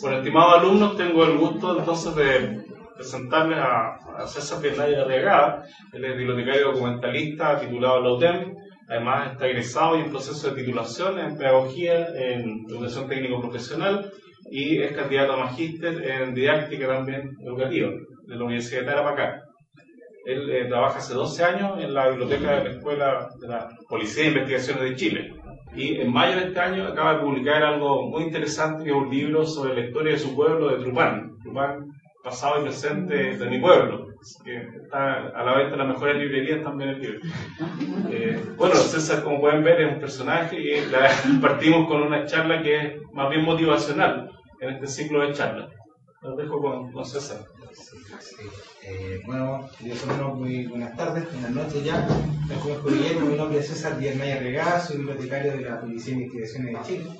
Bueno, estimados alumnos, tengo el gusto entonces de presentarles a, César Bernaya Arriagada. Él es bibliotecario documentalista titulado la UTEM. Además está egresado y en proceso de titulación en pedagogía, en educación técnico profesional y es candidato a magíster en didáctica también educativa de la Universidad de Tarapacá. Él eh, trabaja hace 12 años en la biblioteca de la Escuela de la Policía de Investigaciones de Chile. Y en mayo de este año acaba de publicar algo muy interesante, que es un libro sobre la historia de su pueblo, de Trupán. Trupán, pasado y presente de mi pueblo. Que está a la venta en las mejores librerías también el libro. Eh, bueno, César, como pueden ver, es un personaje y partimos con una charla que es más bien motivacional en este ciclo de charlas. Los dejo con, César. Eh, bueno, muy buenas tardes, buenas noches ya. Guillermo, mi nombre es César Díaz Maya soy bibliotecario de la Policía de Investigaciones de Chile.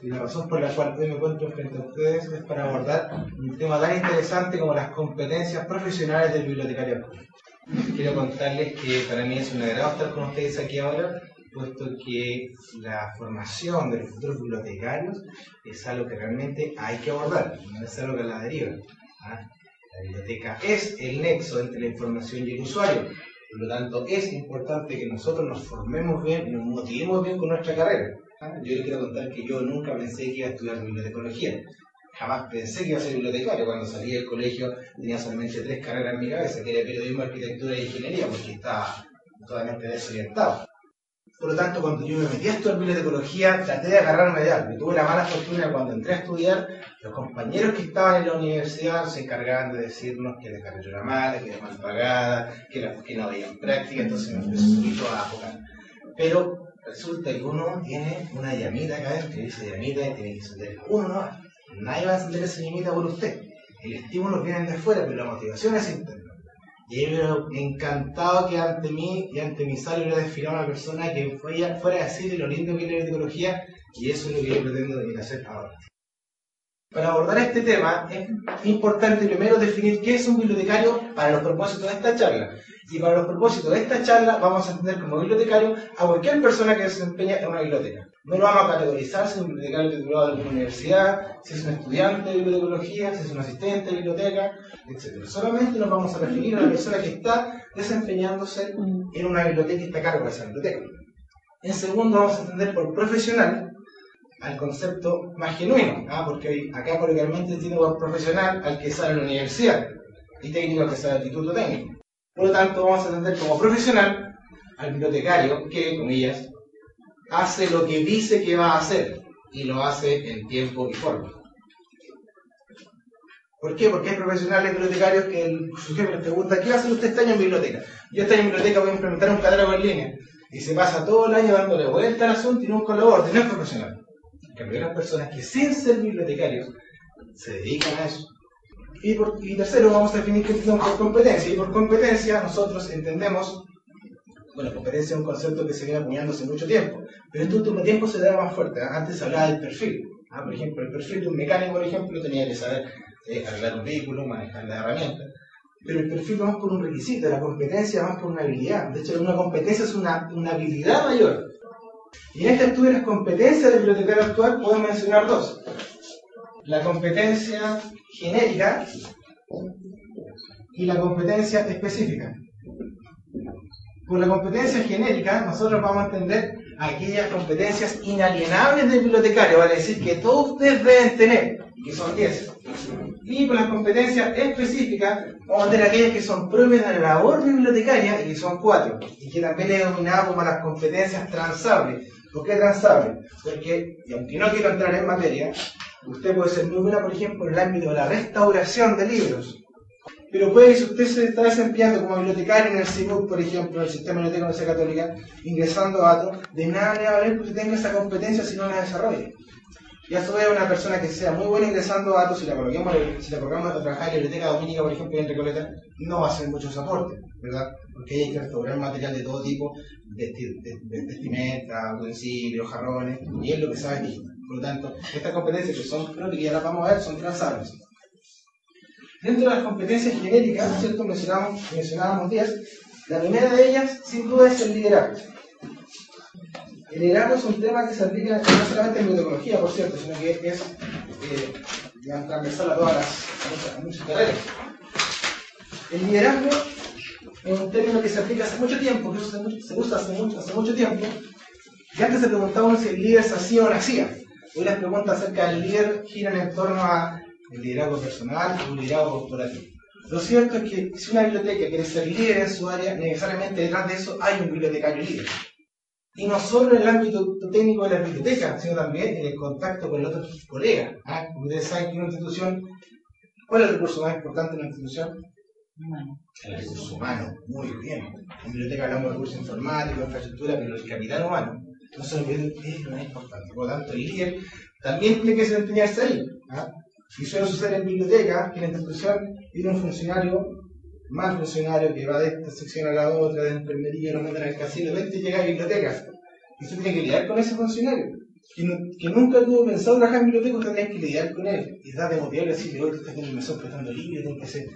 Y la razón por la cual hoy me encuentro frente a ustedes es para abordar un tema tan interesante como las competencias profesionales del bibliotecario Quiero contarles que para mí es un agrado estar con ustedes aquí ahora puesto que la formación de los futuros bibliotecarios es algo que realmente hay que abordar, no es algo que la deriva. ¿ah? La biblioteca es el nexo entre la información y el usuario, por lo tanto es importante que nosotros nos formemos bien, nos motivemos bien con nuestra carrera. ¿ah? Yo les quiero contar que yo nunca pensé que iba a estudiar bibliotecología. Jamás pensé que iba a ser bibliotecario. Cuando salí del colegio tenía solamente tres carreras en mi cabeza, que era periodismo, arquitectura e ingeniería, porque estaba totalmente desorientado. Por lo tanto, cuando yo me metí a estudiar bibliotecología, traté de agarrarme de algo. Tuve la mala fortuna cuando entré a estudiar, los compañeros que estaban en la universidad se encargaban de decirnos que la carrera era mala, que era mal pagada, que, que no había práctica, entonces me empezó a afocar. Pero resulta que uno tiene una llamita acá dentro, que dice llamita y tiene que encender uno, no. Nadie va a encender esa llamita por usted. El estímulo viene de afuera, pero la motivación es interna. Y yo encantado que ante mí y ante mi sala hubiera desfilado una persona que fuera, fuera a decirle lo lindo que es la psicología y eso es lo que yo pretendo hacer ahora. Para abordar este tema es importante primero definir qué es un bibliotecario para los propósitos de esta charla. Y para los propósitos de esta charla vamos a entender como bibliotecario a cualquier persona que se desempeña en una biblioteca. No lo vamos a categorizar si es un bibliotecario titulado de alguna universidad, si es un estudiante de bibliotecología, si es un asistente de biblioteca, etc. Solamente nos vamos a referir a la persona que está desempeñándose en una biblioteca y está a cargo de esa biblioteca. En segundo vamos a entender por profesional al concepto más genuino, ¿ah? porque acá coloquialmente tiene por profesional al que sale de la universidad y técnico al que sale del instituto técnico. Por lo tanto, vamos a entender como profesional al bibliotecario que, comillas, hace lo que dice que va a hacer y lo hace en tiempo y forma. ¿Por qué? Porque hay profesionales bibliotecarios que el jefe les pregunta, ¿qué hace usted este año en biblioteca? Yo este año en biblioteca voy a implementar un catálogo en línea. Y se pasa todo el año dándole vuelta al asunto y nunca lo aborda. No es profesional. Cambio, hay personas que sin ser bibliotecarios se dedican a eso. Y, por, y tercero, vamos a definir qué entendemos por competencia. Y por competencia nosotros entendemos, bueno, competencia es un concepto que se viene acuñando hace mucho tiempo, pero en este último tiempo se da más fuerte. Antes se hablaba del perfil. ¿ah? Por ejemplo, el perfil de un mecánico, por ejemplo, tenía que saber eh, arreglar un vehículo, manejar la herramienta. Pero el perfil va más por un requisito, la competencia más por una habilidad. De hecho, una competencia es una, una habilidad mayor. Y en este estudio de las competencias del bibliotecario actual podemos mencionar dos. La competencia genérica y la competencia específica. Por la competencia genérica, nosotros vamos a entender aquellas competencias inalienables del bibliotecario, vale decir que todos ustedes deben tener, que son 10. Y por las competencias específicas, vamos a tener aquellas que son propias de la labor bibliotecaria y que son 4, y que también he denominado como las competencias transables. ¿Por qué transables? Porque, y aunque no quiero entrar en materia, usted puede ser muy buena, por ejemplo, en el ámbito de la restauración de libros pero puede que si usted se está desempeñando como bibliotecario en el CIMUC, por ejemplo, en el Sistema de Biblioteca Universidad Católica, ingresando datos, de nada le va a valer que usted tenga esa competencia si no la desarrolla. Y a su vez, una persona que sea muy buena ingresando datos, si la colocamos, si la colocamos a trabajar en la biblioteca dominica, por ejemplo, en Recoleta, no va a hacer muchos aportes, ¿verdad? Porque hay que restaurar material de todo tipo, vestimenta, utensilios, jarrones, y es lo que sabe digital. Por lo tanto, estas competencias que son, creo que ya las vamos a ver, son transables. Dentro de las competencias genéricas, ¿cierto? Mencionábamos, mencionábamos 10. La primera de ellas, sin duda, es el liderazgo. El liderazgo es un tema que se aplica no solamente en biotecnología, por cierto, sino que es eh, transversal a todas las muchas, carreras. El liderazgo es un término que se aplica hace mucho tiempo, que se usa hace mucho, tiempo, y antes se preguntaba si el líder se hacía o no hacía. Hoy las preguntas acerca del líder giran en torno a el liderazgo personal o un liderazgo corporativo. Lo cierto es que si una biblioteca quiere ser líder en su área, necesariamente detrás de eso hay un bibliotecario líder. Y no solo en el ámbito técnico de la biblioteca, sino también en el contacto con los otros colegas. ¿ah? Ustedes saben que una institución, ¿cuál es el recurso más importante de una institución? Humano. El recurso humano, muy bien. En biblioteca hablamos de recursos informáticos, infraestructura, pero el capital humano no se es lo más importante. Por lo tanto, el líder también tiene que desempeñarse ahí. ¿ah? Y suele suceder en biblioteca que en la institución tiene un funcionario, más funcionario que va de esta sección a la otra, de enfermería, lo meten al casino, y llega a biblioteca. Y usted tiene que lidiar con ese funcionario. Que, que nunca tuvo pensado trabajar en biblioteca, usted tiene que lidiar con él. Y da de motivar y decirle, oye, usted tiene el mesón prestando libros, tiene que hacer,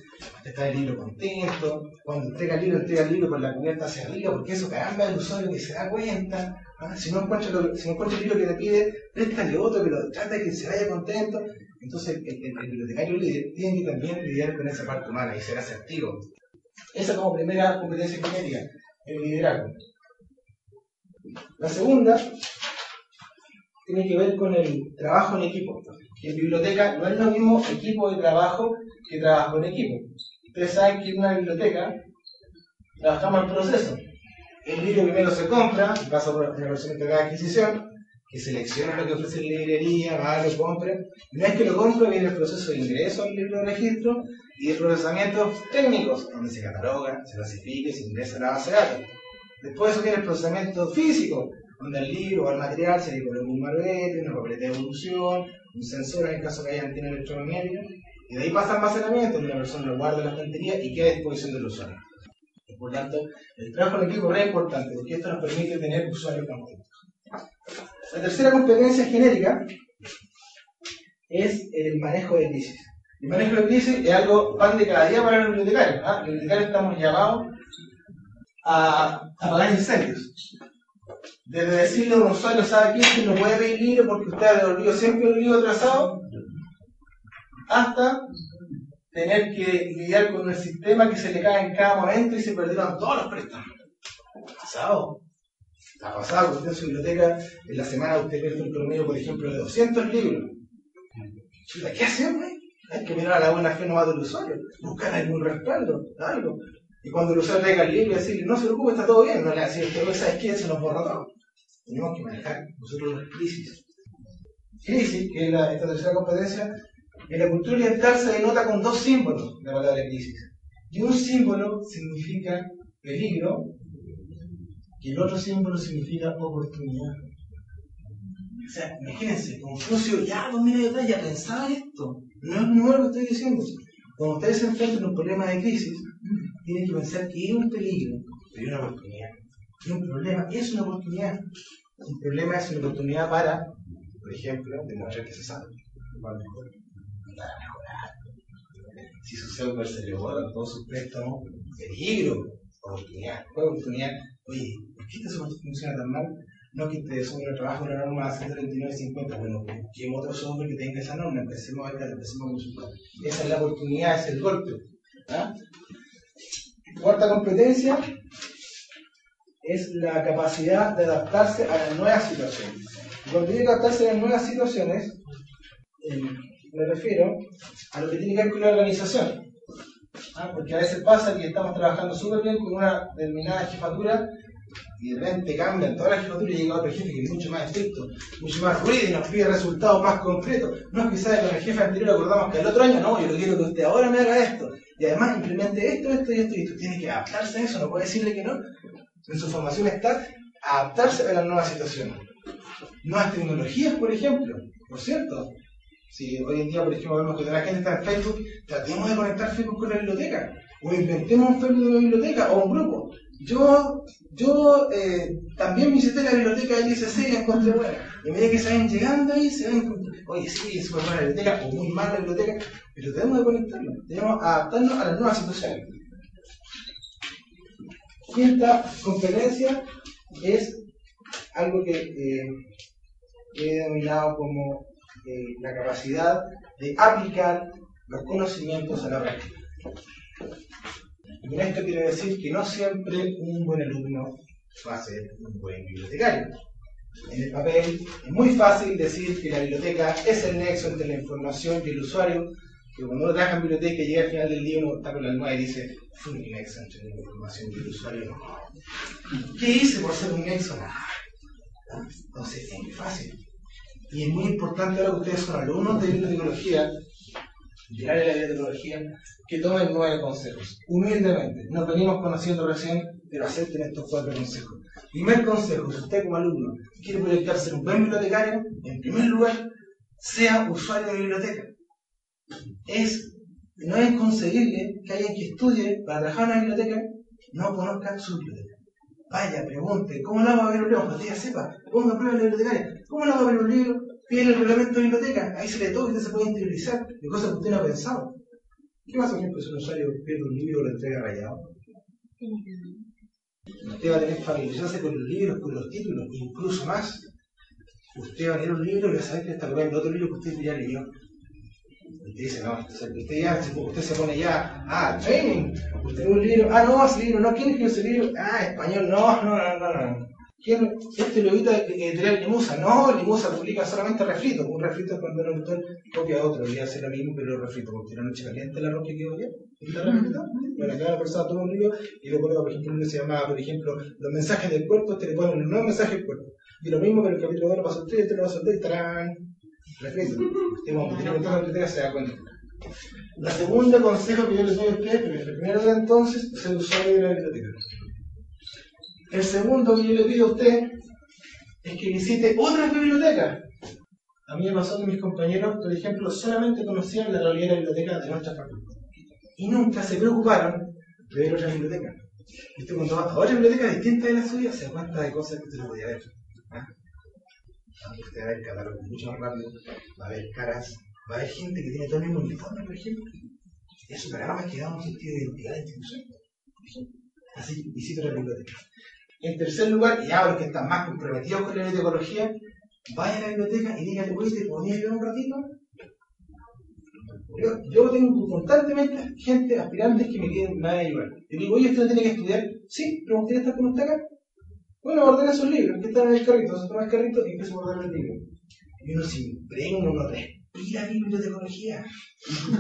está el libro contento. Cuando entrega el libro, entrega el libro con la cubierta hacia arriba, porque eso caramba el usuario que se da cuenta. ¿Ah? Si, no encuentra si no encuentra el libro que te pide, préstale otro, que lo trata de que se vaya contento. Entonces, el, bibliotecario líder tiene que también lidiar con esa parte humana y ser asertivo. Esa como primera competencia que el liderazgo. La segunda tiene que ver con el trabajo en equipo. en biblioteca no es lo mismo equipo de trabajo que trabajo en equipo. Ustedes saben que en una biblioteca trabajamos en proceso. El libro primero se compra, pasa por una versión de cada adquisición, que selecciona lo que ofrece la librería, va, lo compra. Una vez que lo compra, viene el proceso de ingreso al libro de registro y de procesamientos técnicos, donde se cataloga, se clasifica y se ingresa a la base de datos. Después eso viene el procesamiento físico, donde el libro o el material se le coloca un marbete, una papeleta de evolución, un sensor en el caso que haya antena electromagnética, y de ahí pasa almacenamiento, donde la persona lo guarda en la estantería y queda a disposición del usuario. Por tanto, el trabajo en equipo es importante, porque esto nos permite tener usuarios contentos. La tercera competencia genérica es el manejo de crisis. El manejo de crisis es algo pan de cada día para los bibliotecarios. ¿ah? Los bibliotecarios estamos llamados a apagar incendios. Desde decirle a un usuario, ¿sabe qué? Que no puede pedir libro porque usted ha devolvido siempre un libro atrasado, hasta tener que lidiar con el sistema que se le cae en cada momento y se perdieron todos los préstamos. Pasado. Ha pasado usted en su biblioteca, en la semana usted pierde un promedio, por ejemplo, de 200 libros. ¿Qué hacemos? Hay que mirar a la buena fe nomás del usuario, buscar algún respaldo, algo. Y cuando el usuario traiga el libro y decirle, no se preocupe, está todo bien, no le hace, usted ¿sabes qué? Se nos borra todo. Tenemos que manejar nosotros las crisis. Crisis, que es la, esta tercera competencia, en la cultura oriental se denota con dos símbolos la palabra crisis. Y un símbolo significa peligro y el otro símbolo significa oportunidad. O sea, imagínense, Confucio ya dos mil años ya pensaba esto. No es nuevo lo que estoy diciendo. Cuando ustedes se enfrentan a un problema de crisis, tienen que pensar que es un peligro, pero es una oportunidad. Y un problema es una oportunidad. Un problema es una oportunidad para, por ejemplo, demostrar que se sabe. Si su software se le borra todos sus préstamos, peligro, oportunidad. ¿Cuál oportunidad? Oye, ¿por qué esto funciona tan mal? No que te sobre el trabajo la norma 139.50, bueno, que otro software que tenga esa norma, empecemos a ver, empecemos a consultar. Esa es la oportunidad, es el golpe. ¿ah? Cuarta competencia es la capacidad de adaptarse a las nuevas situaciones. cuando digo adaptarse a las nuevas situaciones, me refiero a lo que tiene que ver con la organización. ¿Ah? Porque a veces pasa que estamos trabajando súper bien con una determinada jefatura y de repente cambian toda la jefatura y llega otro jefe que es mucho más estricto, mucho más ruido y nos pide resultados más concretos. No es que sabe con el jefe anterior acordamos que el otro año no, yo lo quiero que usted ahora me haga esto. Y además implemente esto, esto y esto y esto. Tiene que adaptarse a eso, no puede decirle que no. En su formación está adaptarse a las nuevas situaciones. Nuevas tecnologías, por ejemplo, por cierto. Si hoy en día, por ejemplo, vemos que toda la gente está en Facebook, tratemos de conectar Facebook con la biblioteca. O inventemos un Facebook de la biblioteca o un grupo. Yo, yo eh, también visité la biblioteca del ICC y la encontré buena. Y a medida que se vayan llegando ahí, se ven, oye, sí, es súper buena la biblioteca, o muy mala la biblioteca, pero tenemos que conectarnos, tenemos que adaptarnos a las nuevas situaciones. Quinta competencia es algo que eh, he denominado como la capacidad de aplicar los conocimientos a la práctica. Y con esto quiero decir que no siempre un buen alumno va a ser un buen bibliotecario. En el papel es muy fácil decir que la biblioteca es el nexo entre la información y el usuario, que cuando uno trabaja en biblioteca y llega al final del día uno está con la almohada y dice, fue un nexo entre la información y el usuario. ¿Qué hice por ser un nexo? Entonces es muy fácil. Y es muy importante ahora que ustedes son alumnos de bibliotecología, de área de la bibliotecología, que tomen nueve consejos. Humildemente, nos venimos conociendo recién, pero acepten estos cuatro consejos. Primer consejo, si usted como alumno quiere proyectarse en un buen bibliotecario, en primer lugar, sea usuario de biblioteca. Es, no es inconcebible que alguien que estudie para trabajar en una biblioteca no conozca su biblioteca. Vaya, pregunte, ¿cómo lo hago a ver un libro? Usted sepa, ponga prueba en la bibliotecaria. ¿Cómo lo hago a ver un libro? Pide el reglamento de biblioteca, ahí se le toca y usted se puede interiorizar de cosas que usted no ha pensado. ¿Qué pasa, por ejemplo, si un usuario pierde un libro o lo entrega rayado? Usted va a tener que familiarizarse con los libros, con los títulos, incluso más. Usted va a leer un libro y va a saber que está copiando otro libro que usted ya leyó. Usted dice, no, usted, ya, usted se pone ya, ah, training, usted un libro, ah, no, ese libro, no, ¿quién escribió ese libro? Ah, español, no, no, no, no, no. ¿Quién? Este lo evita editorial Limusa. No, Limusa publica solamente refrito. Un refrito es cuando un autor copia a otro. Voy a hacer lo mismo, pero refrito. Porque la noche caliente la ropa que quedó ya. ¿Está refrito? Bueno, cada persona toma un libro y le por ejemplo, uno se llama, por ejemplo, los mensajes del cuerpo. Este le pone un nuevo mensaje del cuerpo. Y lo mismo, pero el capítulo 1 pasó el 3, este lo pasó el 3, estarán refrito. Cuando tiene que la biblioteca se da cuenta. La segunda consejo que yo les doy a ustedes, pero el primero de entonces, es el usuario de la biblioteca. El segundo que yo le pido a usted es que visite otras bibliotecas. A mí me pasó que mis compañeros, por ejemplo, solamente conocían la realidad de la biblioteca de nuestra facultad. Y nunca se preocuparon de ver otras bibliotecas. Y usted cuando va a otra biblioteca distinta de la suya, se da cuenta de cosas que usted no podía ver. ¿Ah? Usted va a ver catálogo mucho más rápido, va a ver caras, va a haber gente que tiene todo el mismo uniforme, por ejemplo. Y eso para más que da un sentido de identidad de institución. Así, visita la biblioteca. En tercer lugar, y ahora que están más comprometidos con la bibliotecología, vaya a la biblioteca y dígale, oye, ¿te podía ayudar un ratito? Yo, tengo constantemente gente, aspirantes que me quieren me van a ayudar. Yo digo, oye, ¿usted no tiene que estudiar? Sí, pero ¿usted estar con usted acá? Bueno, ordena sus libros, que están en el carrito, se toma el carrito y empieza a ordenar el libro. Y uno se impregna, uno respira bibliotecología.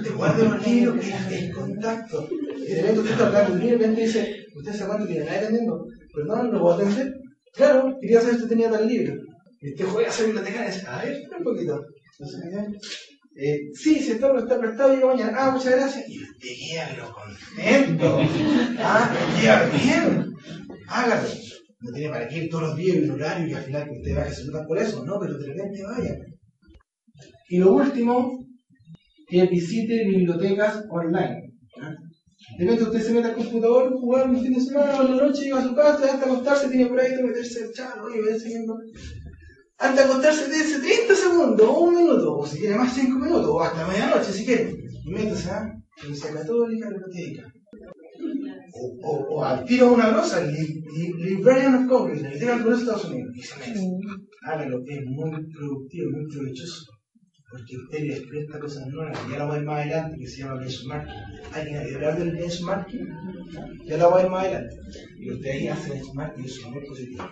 Te guarda los libros, que el contacto. Y de repente usted está hablando un libro y de repente dice, ¿usted se aguanta que viene nadie atendiendo? Perdón, ¿lo puedo atender? Claro, quería saber si usted tenía tal libro. Y usted juega a ser bibliotecaria y dice, a ver, un poquito. No sé qué. Eh, sí, si está, está prestado, llega mañana. Ah, muchas gracias. Y usted queda pero contento. Ah, queda bien. Hágalo. No tiene para qué ir todos los días en horario y al final que usted vaya a saludar por eso, no, pero de repente vaya. Y lo último, que visite bibliotecas online. De repente usted se mete al computador, jugar un fin de semana o en la noche, llega a su casa, de acostarse, tiene por ahí que meterse el chat, oye, voy siguiendo. Antes de acostarse, dése 30 segundos, o un minuto, o si quiere más 5 minutos, o hasta medianoche si quiere. Y métase a Universidad Católica, Biblioteca. O, o, o al tiro una rosa, li, li, Librarian of Congress, la Biblioteca del Congreso de Estados Unidos. Y se mete. Hágalo, es muy productivo, muy provechoso porque usted les presta cosas nuevas. Ya lo voy más adelante, que se llama benchmarking. ¿Alguien ha hablar del benchmarking? Ya lo voy más adelante. Y usted ahí hace benchmarking y es muy positivo.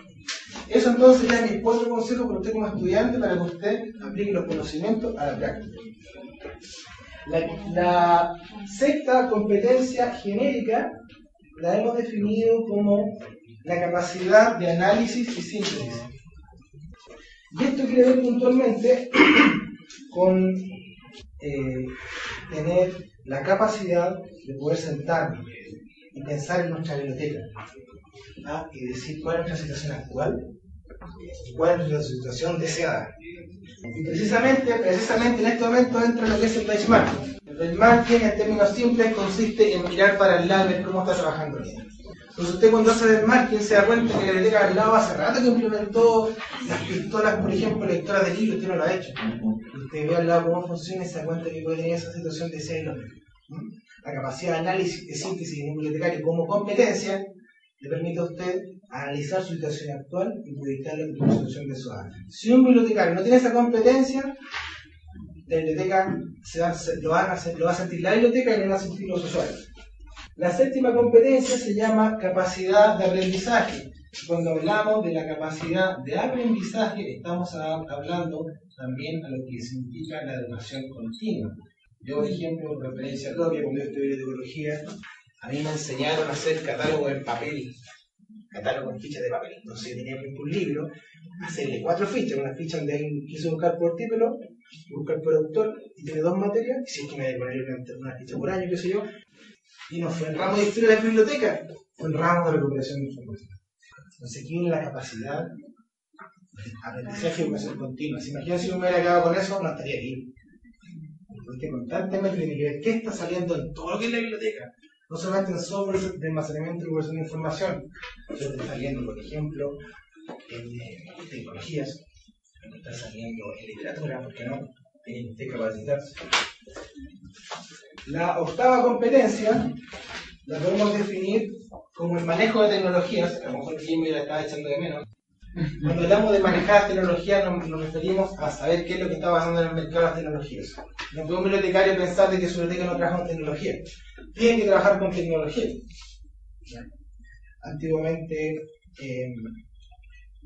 Eso entonces ya mis cuatro consejos para usted como estudiante para que usted aplique los conocimientos a la práctica. La, la sexta competencia genérica la hemos definido como la capacidad de análisis y síntesis. Y esto quiere ver puntualmente con eh, tener la capacidad de poder sentarnos y pensar en nuestra biblioteca ¿ah? y decir cuál es nuestra situación actual y cuál es nuestra situación deseada. Y precisamente, precisamente en este momento entra lo que es el benchmarking. El benchmarking, en términos simples, consiste en mirar para el lado y ver cómo está trabajando el entonces usted cuando hace marketing se da cuenta que la biblioteca al lado hace rato que implementó las pistolas, por ejemplo, lectoras de libros, usted no lo ha hecho. Usted ve al lado cómo funciona y se da cuenta que puede tener esa situación de ser La capacidad de análisis, de síntesis en un bibliotecario como competencia le permite a usted analizar su situación actual y proyectarla en su situación de su Si un bibliotecario no tiene esa competencia, la biblioteca se va, lo, va a, lo va sentir la biblioteca y lo van a sentir los usuarios. La séptima competencia se llama capacidad de aprendizaje. Cuando hablamos de la capacidad de aprendizaje, estamos hablando también a lo que significa la educación continua. Yo, por ejemplo, en referencia propia, cuando yo estudié teología, a mí me enseñaron a hacer catálogo en papel, catálogo en fichas de papel. Entonces tenía que un libro, hacerle cuatro fichas, una ficha donde alguien quiso buscar por título, buscar por autor, y tiene dos materias, y si es que me poner una ficha por año, qué sé yo, y no fue en ramo de historia de la biblioteca, fue en ramo de recuperación de información. Entonces aquí la capacidad de aprendizaje y educación continua. Si imaginan si yo me hubiera quedado con eso, no estaría aquí. Porque constantemente tiene que ver qué está saliendo en todo lo que es la biblioteca. No solamente en software de almacenamiento y recuperación de información, sino que está saliendo, por ejemplo, en eh, tecnologías, está saliendo en literatura, ¿por qué no? En que capacitarse. La octava competencia la podemos definir como el manejo de tecnologías, a lo mejor Jimmy la estaba echando de menos. Cuando hablamos de manejar tecnologías nos, referimos a saber qué es lo que está pasando en el mercado de las tecnologías. No puede un bibliotecario pensar de que su biblioteca no trabaja con tecnología. Tiene que trabajar con tecnología. Antiguamente, eh,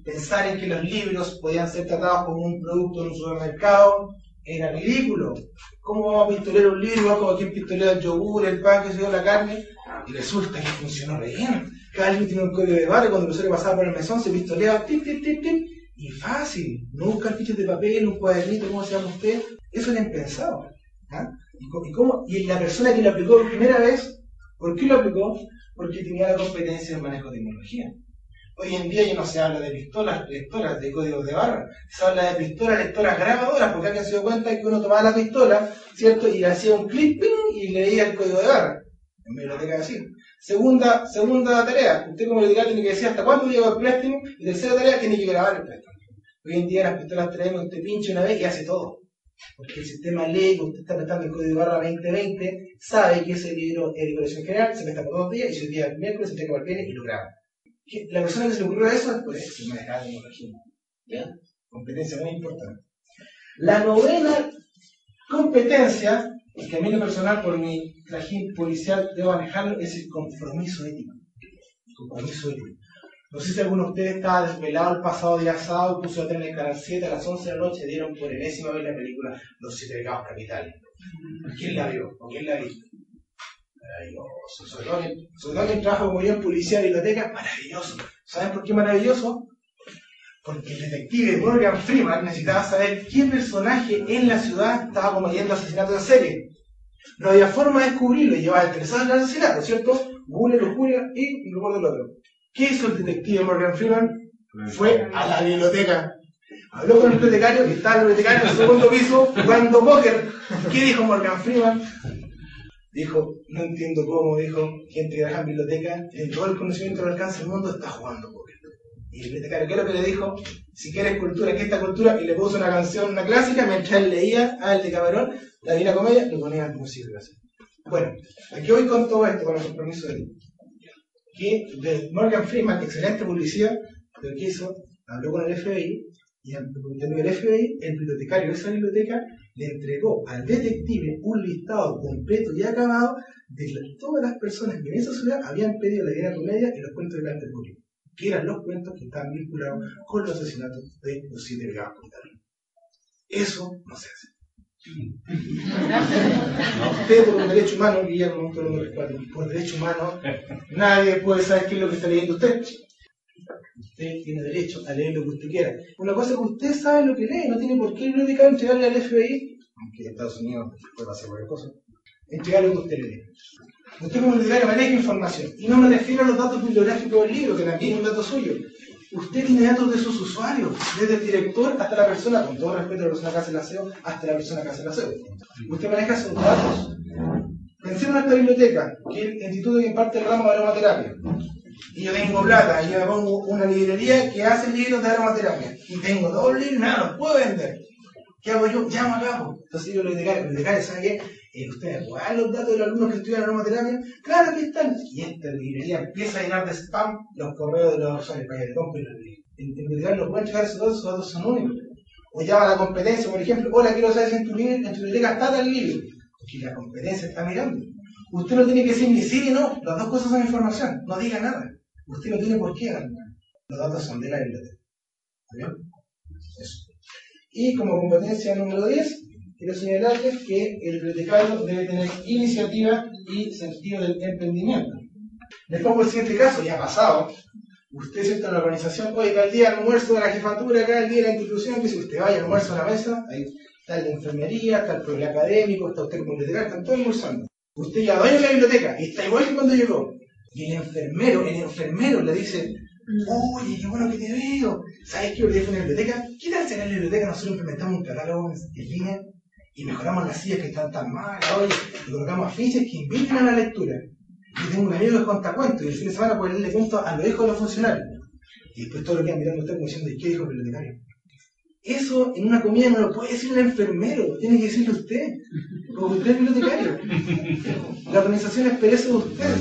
pensar en que los libros podían ser tratados como un producto en un supermercado era ridículo. ¿Cómo vamos a pistolear un libro como quien pistolea el yogur, el pan, que se dio la carne? Y resulta que funcionó bien. Cada libro tiene un código de barra, cuando el usuario pasaba por el mesón se pistoleaba, tip, tip, tip, tip, y fácil. No buscar fichas de papel, un cuadernito, como se llama usted. Eso lo han pensado. ¿ah? ¿Y, cómo? y la persona que lo aplicó por primera vez, ¿por qué lo aplicó? Porque tenía la competencia en manejo de tecnología. Hoy en día ya no se habla de pistolas lectoras de códigos de barra, se habla de pistolas lectoras grabadoras, porque alguien se dio cuenta que uno tomaba la pistola, ¿cierto? Y hacía un clip y leía el código de barra. En biblioteca así. Segunda, segunda tarea, usted como bibliotecario tiene que decir hasta cuándo lleva el préstamo, y tercera tarea, tiene que grabar el préstamo. Hoy en día las pistolas traemos, usted pinche una vez y hace todo. Porque el sistema lee que usted está prestando el código de barra 2020, sabe que ese libro es de colección general, se presta por dos días, y si el día miércoles se entrega por el y lo graba la persona que se le ocurrió eso pues se manejar tecnología. ¿Ya? Competencia muy importante. La novena competencia, que a mí lo personal por mi trajín policial debo manejarlo, es el compromiso ético. compromiso ético. No sé si alguno de ustedes estaba desvelado el pasado día sábado, puso a tener el canal 7 a las 11 de la noche, dieron por enésima vez la película Los Siete Pecados Capitales. ¿Quién la vio? ¿O quién la visto? Maravilloso. Todo trabajo como yo en policía y biblioteca, maravilloso. ¿Saben por qué maravilloso? Porque el detective Morgan Freeman necesitaba saber qué personaje en la ciudad estaba cometiendo asesinatos en serie. No había forma de descubrirlo, llevaba interesado en el asesinato, ¿cierto? Google lo jura y lo del otro. ¿Qué hizo el detective Morgan Freeman? Fue a la biblioteca. Habló con el bibliotecario, que estaba el bibliotecario en el segundo piso jugando póker. ¿Qué dijo Morgan Freeman? Dijo, no entiendo cómo, dijo, gente que trabaja en biblioteca, en todo el conocimiento del alcance del mundo está jugando póker. Y el bibliotecario, ¿qué es lo que le dijo? Si quieres cultura, ¿qué esta cultura? Y le puso una canción, una clásica, mientras él leía al de Camarón, la Divina Comedia, le ponía música. Bueno, aquí voy con todo esto, con el compromiso de Que Morgan Freeman, excelente publicidad, lo que hizo, habló con el FBI, y el FBI, el bibliotecario de esa biblioteca, le entregó al detective un listado completo y acabado de todas las personas que en esa ciudad habían pedido la Divina Comedia y los cuentos de Canterbury, que eran los cuentos que estaban vinculados con los asesinatos de los siete pecados capitales. Eso no se hace. Usted por un derecho humano, Guillermo, por derecho humano, nadie puede saber qué es lo que está leyendo usted. Usted tiene derecho a leer lo que usted quiera. Una cosa es que usted sabe lo que lee, no tiene por qué el bibliotecario entregarle al FBI, aunque en Estados Unidos puede pasar cualquier cosa, entregar lo que usted lee. Usted como bibliotecario maneja información. Y no me refiero a los datos bibliográficos del libro, que también es un dato suyo. Usted tiene datos de sus usuarios, desde el director hasta la persona, con todo respeto a la persona que hace el aseo, hasta la persona que hace el aseo. Usted maneja esos datos. Pensemos en esta biblioteca, que es el instituto que imparte el ramo de aromaterapia y yo tengo plata, y yo me pongo una librería que hace libros de aromaterapia, y tengo dos libros, nada, los puedo vender. ¿Qué hago yo? Llamo a cabo. Entonces yo le digo, le ¿sabe qué? Eh, ¿Ustedes pueden los datos de los alumnos que estudian aromaterapia? Claro que están. Y esta librería empieza a llenar de spam los correos de los usuarios para que le compren la librería. En bibliotecario no pueden checar esos datos, esos datos son únicos. O llama a la competencia, por ejemplo, hola, quiero saber si en tu, en tu biblioteca está tal libro. Porque la competencia está mirando. Usted no tiene que decir ni sí ni no. Las dos cosas son información. No diga nada. Usted no tiene por qué dar Los datos son de la biblioteca. ¿Está bien? Eso. Y como competencia número 10, quiero señalarles que el bibliotecario debe tener iniciativa y sentido del emprendimiento. Les pongo el siguiente caso, ya ha pasado. Usted sienta en la organización, oiga, el día del almuerzo de la jefatura, acá el día de la institución, que si usted vaya al almuerzo a la mesa, ahí está el de enfermería, está el problema académico, está usted como bibliotecario, están todos almorzando. Usted ya va a la biblioteca y está igual que cuando llegó. Y el enfermero, el enfermero le dice, oye, qué bueno que te veo. ¿Sabes qué? Fue en la biblioteca. ¿Qué tal en la biblioteca nosotros implementamos un catálogo en línea y mejoramos las sillas que están tan mal, oye, y colocamos afiches que inviten a la lectura? Y tengo un amigo que cuenta cuentos y el fin de semana puede leerle cuentos a los hijos de los funcionarios. Y después todo lo que han mirando usted como diciendo, ¿y qué dijo el bibliotecario? Eso en una comida no lo puede decir el enfermero, tiene que decirlo usted, porque usted es bibliotecario. La organización espera eso de usted.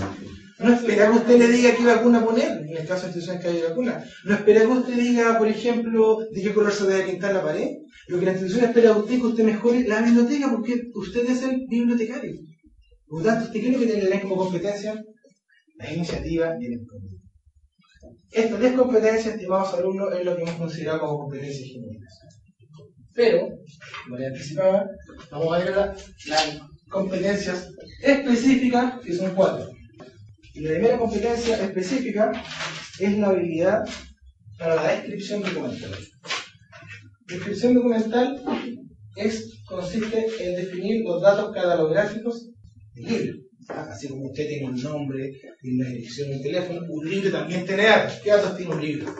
No espera que usted le diga qué vacuna poner, en el caso de instituciones que hay vacuna. No espera que usted diga, por ejemplo, de qué color se debe pintar la pared. Lo que la institución espera de usted es que usted mejore la biblioteca porque usted es el bibliotecario. Por lo tanto, ¿usted qué que tiene tener como competencia? La iniciativa y el. Estas 10 competencias, estimados alumnos, es lo que hemos considerado como competencias genéricas. Pero, como les anticipaba, vamos a ver las competencias específicas, que son cuatro. Y la primera competencia específica es la habilidad para la descripción documental. Descripción documental es, consiste en definir los datos catalográficos del libro. Así como usted tiene un nombre, tiene una dirección, un teléfono, un libro también tiene datos. ¿Qué datos tiene un libro?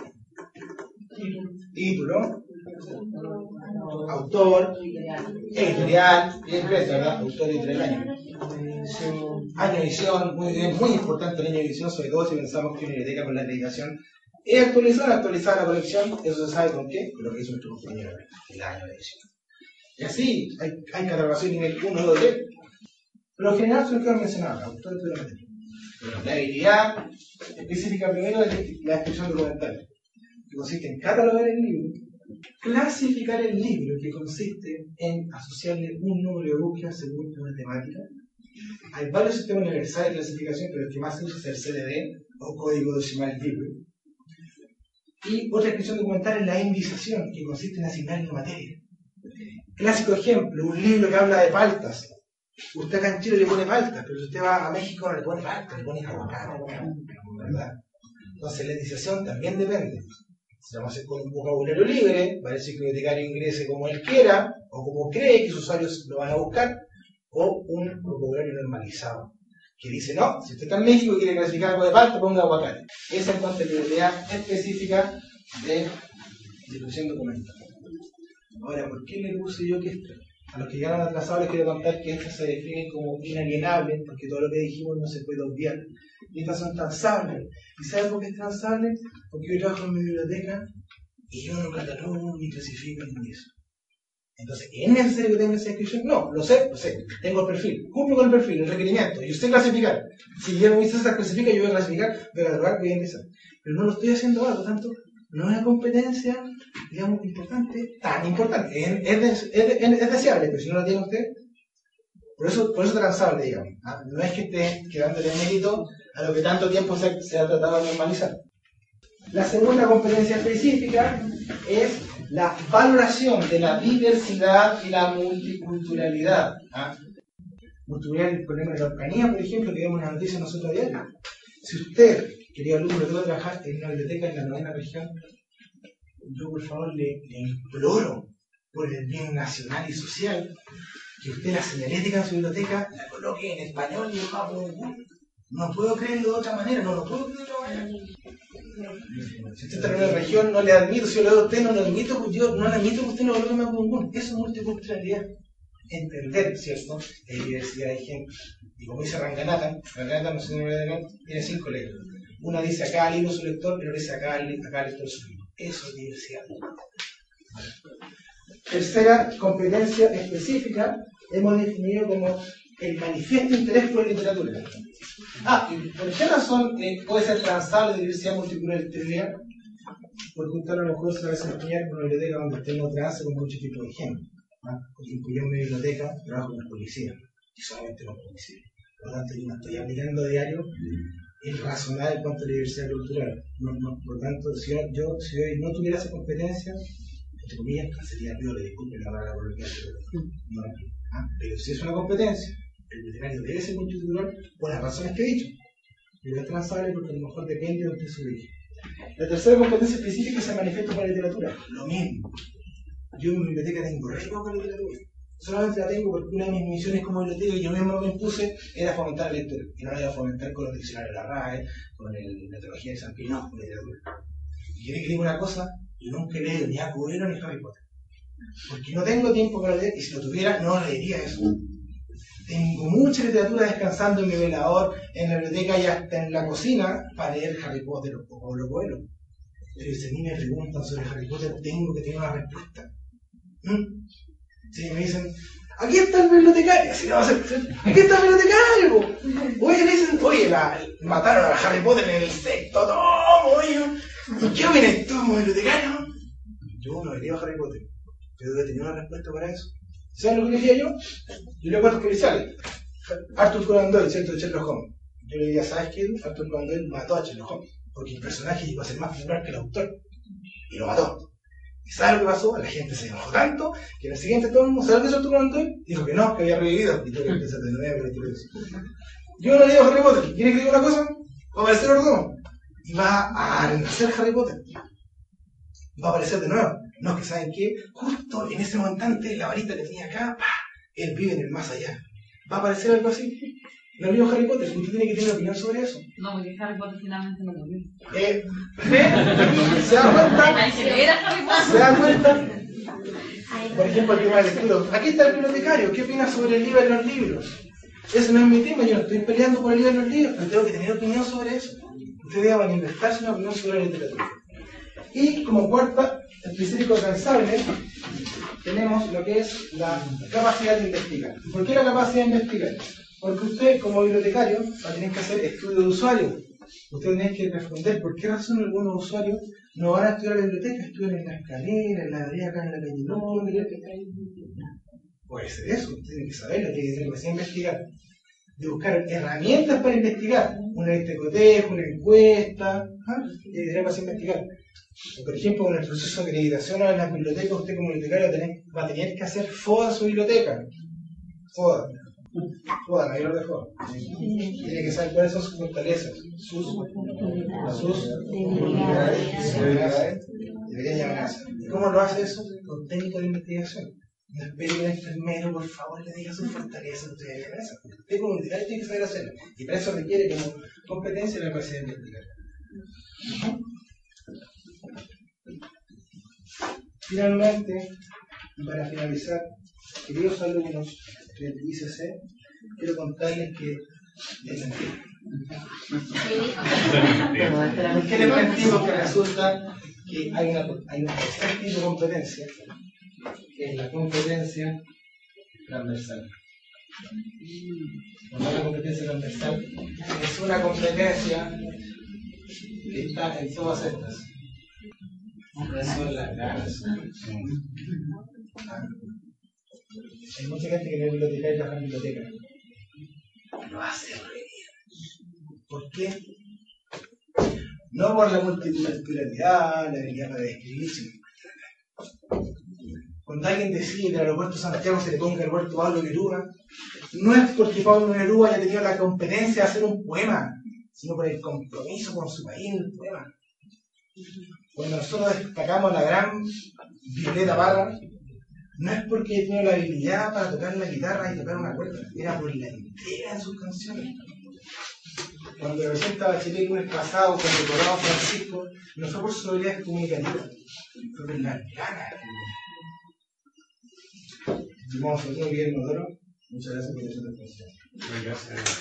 Título, autor, editorial, ¿verdad? Autor editorial año. Año de edición, muy muy importante el año edición, sobre todo si pensamos que una biblioteca con la dedicación es actualizar, actualizar la colección, eso se sabe con qué, lo que hizo nuestro compañero, el año de edición. Y así, hay, hay catalogación nivel 1, 2, 3, pero en general son que han mencionado, autores de la materia. la habilidad específica primero es la descripción documental, que consiste en catalogar el libro, clasificar el libro, que consiste en asociarle un número de búsqueda según una temática. Hay varios sistemas universales de clasificación, pero el que más se usa es el CDD, o Código Decimal Libre. Y otra descripción documental es la indización, que consiste en asignar la materia. Clásico ejemplo, un libro que habla de paltas, Usted acá en Chile le pone falta, pero si usted va a México no le pone falta, le pone aguacate, ¿verdad? Entonces la iniciación también depende. Si vamos a hacer con un vocabulario libre, va a decir que el bibliotecario ingrese como él quiera, o como cree que sus usuarios lo van a buscar, o un vocabulario normalizado, que dice, no, si usted está en México y quiere clasificar algo de falta, ponga aguacate. Esa es idea específica de distribución documental. Ahora, ¿por qué le puse yo que esto? Los que llegaron atrasados les quiero contar que estas se definen como inalienables, porque todo lo que dijimos no se puede obviar. Y estas son transables. ¿Y saben por qué es transable? Porque yo trabajo en mi biblioteca y yo no catalogo ni clasifico ni eso. Entonces, ¿es necesario que tenga esa inscripción? No, lo sé, lo sé. Tengo el perfil, cumplo con el perfil, el requerimiento, y usted clasificar. Si yo me dice esa clasifica, yo voy a clasificar, voy a catalogar, voy a ingresar. Pero no lo estoy haciendo ahora, tanto, no es una competencia, digamos, importante, tan importante. Es, es, deseable, pero si no la tiene usted, por eso, por eso es transable, digamos. ¿ah? No es que esté quedándole mérito a lo que tanto tiempo se, ha tratado de normalizar. La segunda competencia específica es la valoración de la diversidad y la multiculturalidad. ¿ah? El problema de la Ucrania, por ejemplo, que vemos en la noticia nosotros diario. Si usted querido alumno, que trabajar en una biblioteca en la novena región, yo por favor le, imploro por el bien nacional y social que usted la señalética en su biblioteca la coloque en español y en mapa No puedo creerlo de otra manera, no lo puedo creer de otra manera. Si usted está en una región, no le admito, si yo le doy a usted, no le admito, pues yo no le admito que usted no coloque mapa Eso es multiculturalidad. Entender, ¿cierto? Hay diversidad de gente. Y como dice Ranganathan, Ranganathan, no si me tiene cinco letras una dice acá libro su lector, pero dice acá, acá lector su libro. Eso es diversidad. Tercera competencia específica hemos definido como el manifiesto interés por la literatura. Ah, por qué razón eh, puede ser transable de diversidad multicultural porque usted a lo va a desempeñar con una biblioteca donde tengo trance con muchos tipos de gente. ¿ah? Porque yo en mi biblioteca trabajo con policía, y solamente con policía. Por lo tanto, yo no estoy aplicando a diario el razonar en cuanto a la diversidad cultural. por lo tanto, si yo, si hoy no tuviera esa competencia, entre comillas, sería le disculpen la palabra coloquial, pero no, ¿ah? Pero si es una competencia, el veterinario debe ser multicultural por las razones que he dicho. Pero es transable porque a lo mejor depende de donde su origen. La tercera competencia específica se manifiesta con la literatura. Lo mismo. Yo en mi biblioteca tengo re poca literatura. Solamente la tengo porque una de mis misiones como biblioteca que yo mismo me impuse era fomentar la lectura. Y no la iba a fomentar con los diccionarios de la RAE, con el, la teología de San Pino, no, con literatura. Y quiere que diga una cosa, yo nunca leído ni a Cubero ni Harry Potter. Porque no tengo tiempo para leer y si lo tuviera no leería eso. Tengo mucha literatura descansando en mi velador, en la biblioteca y hasta en la cocina para leer Harry Potter o Pablo Coelho. Pero si a mí me preguntan sobre Harry Potter, tengo que tener una respuesta. ¿Mm? Si me dicen, aquí está el bibliotecario, así ser, aquí está el bibliotecario. Oye, le dicen, oye, mataron a Harry Potter en el sexto tomo, oye. ¿Qué opinas tú bibliotecario? Yo no leía a Harry Potter, pero debe tener una respuesta para eso. ¿Saben lo que decía yo? Yo leo cuentos policiales. Arthur Conan Doyle, ¿cierto? Sherlock Holmes. Yo le diría, ¿sabes qué? Arthur Conan Doyle mató a Sherlock Holmes. Porque el personaje iba a ser más popular que el autor. Y lo mató. ¿Y sabes lo que pasó? La gente se enojó tanto que en el siguiente tomo, ¿sabes lo que hizo Conan Doyle? Dijo que no, que había revivido. Y tuve que empezar de nuevo Yo no leo Harry Potter. ¿Quieres que diga una cosa? Va a aparecer Ordón. Y va a renacer Harry Potter. Va a aparecer de nuevo. No, que saben qué, justo en ese montante, la varita que tenía acá, él vive en el más allá. ¿Va a aparecer algo así? ¿No vio Harry Potter? Usted tiene que tener opinión sobre eso. No, porque Harry Potter finalmente no lo vio. Eh, ¿Se da cuenta? ¿Se da cuenta? Por ejemplo, el tema de lectura. Aquí está el bibliotecario. ¿Qué opina sobre el libro de los libros? Ese no es mi tema. Yo no estoy peleando por el libro de los libros, pero tengo que tener opinión sobre eso. Ustedes deben manifestarse una opinión sobre la literatura. Y como cuarta, específico alcanzable, tenemos lo que es la capacidad de investigar. ¿Por qué la capacidad de investigar? Porque usted, como bibliotecario, va a tener que hacer estudio de usuario. Usted tiene que responder por qué razón algunos usuarios no van a estudiar en la biblioteca, estudian en la escalera, en la área acá en la calle Londres. Puede ser eso, usted tiene que saberlo, tiene que tener que investigar. De buscar herramientas para investigar, una cotejo, una encuesta, ¿ah? y que investigar. Por ejemplo, con el proceso de acreditación a las bibliotecas, usted como bibliotecario va a tener que hacer FODA a su biblioteca. FODA. FODA, mayor de FODA. Tiene que saber cuáles son sus fortalezas, sus, sus debilidades, amenazas. ¿Y cómo lo hace eso? Con técnicos de investigación. No espere que enfermero, por favor, le diga sus fortalezas, debería amenazas. Usted como bibliotecario tiene que saber hacerlo. Y para eso requiere como competencia la capacidad de investigar. Finalmente, para finalizar, queridos alumnos del ICC, quiero contarles que es mentira. ¿Qué les mentimos? Que resulta que hay, una, hay un tercer tipo de competencia, que es la competencia transversal. La competencia transversal es una competencia que está en todas estas son las ganas. Hay mucha gente que no es bibliotecaria y trabaja en biblioteca. Lo hace ¿Por qué? No por la multiculturalidad, la habilidad para describir, sino cuando alguien decide que al aeropuerto de Santiago se le ponga el huerto Pablo Neruda, no es porque Pablo Neruda haya tenido la competencia de hacer un poema, sino por el compromiso con su país en el poema. Cuando nosotros destacamos la gran Violeta Parra, no es porque tenía la habilidad para tocar la guitarra y tocar una cuerda, era por la entrega de sus canciones. Cuando representa Bachelet el lunes pasado, cuando tocaba Francisco, no fue por su habilidad comunicativa, fue por la gana. Estimado Fernando Guillermo Doro, muchas gracias por su atención. Gracias.